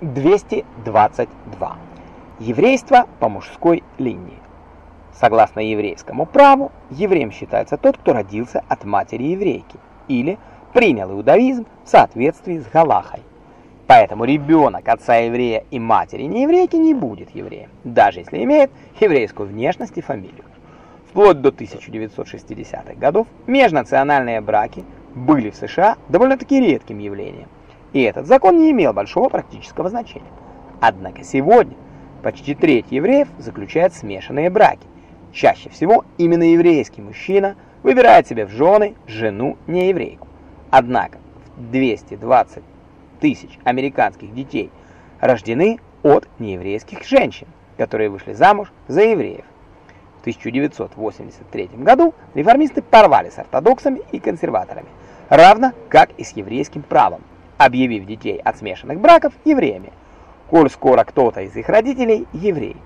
222. Еврейство по мужской линии. Согласно еврейскому праву, евреем считается тот, кто родился от матери еврейки или принял иудаизм в соответствии с Галахой. Поэтому ребенок отца еврея и матери нееврейки не будет евреем, даже если имеет еврейскую внешность и фамилию. Вплоть до 1960-х годов межнациональные браки были в США довольно-таки редким явлением и этот закон не имел большого практического значения. Однако сегодня почти треть евреев заключает смешанные браки. Чаще всего именно еврейский мужчина выбирает себе в жены жену нееврейку. Однако 220 тысяч американских детей рождены от нееврейских женщин, которые вышли замуж за евреев. В 1983 году реформисты порвали с ортодоксами и консерваторами, равно как и с еврейским правом объявив детей от смешанных браков евреями, коль скоро кто-то из их родителей еврей.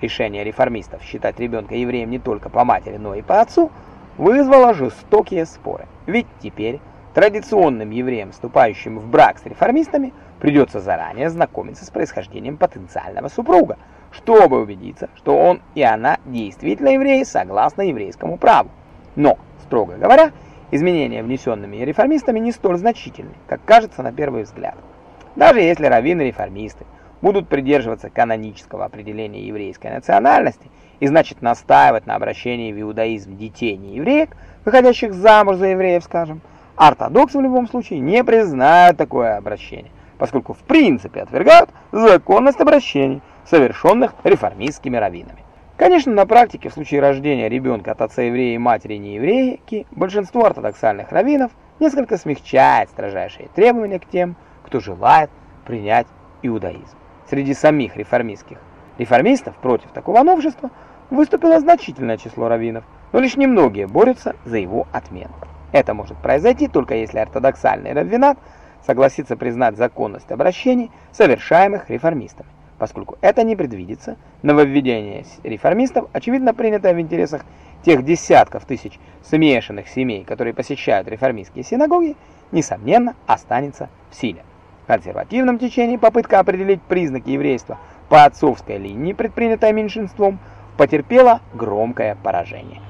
Решение реформистов считать ребенка евреем не только по матери, но и по отцу вызвало жестокие споры. Ведь теперь традиционным евреям, вступающим в брак с реформистами, придется заранее знакомиться с происхождением потенциального супруга, чтобы убедиться, что он и она действительно евреи согласно еврейскому праву. Но, строго говоря, изменения, внесенными реформистами, не столь значительны, как кажется на первый взгляд. Даже если раввины-реформисты будут придерживаться канонического определения еврейской национальности и значит настаивать на обращении в иудаизм детей неевреек, выходящих замуж за евреев, скажем, ортодоксы в любом случае не признают такое обращение, поскольку в принципе отвергают законность обращений, совершенных реформистскими раввинами. Конечно, на практике в случае рождения ребенка от отца еврея и матери нееврейки большинство ортодоксальных раввинов несколько смягчает строжайшие требования к тем, кто желает принять иудаизм. Среди самих реформистских реформистов против такого новшества выступило значительное число раввинов, но лишь немногие борются за его отмену. Это может произойти только если ортодоксальный раввинат согласится признать законность обращений, совершаемых реформистами поскольку это не предвидится, нововведение реформистов, очевидно принятое в интересах тех десятков тысяч смешанных семей, которые посещают реформистские синагоги, несомненно останется в силе. В консервативном течении попытка определить признаки еврейства по отцовской линии, предпринятая меньшинством, потерпела громкое поражение.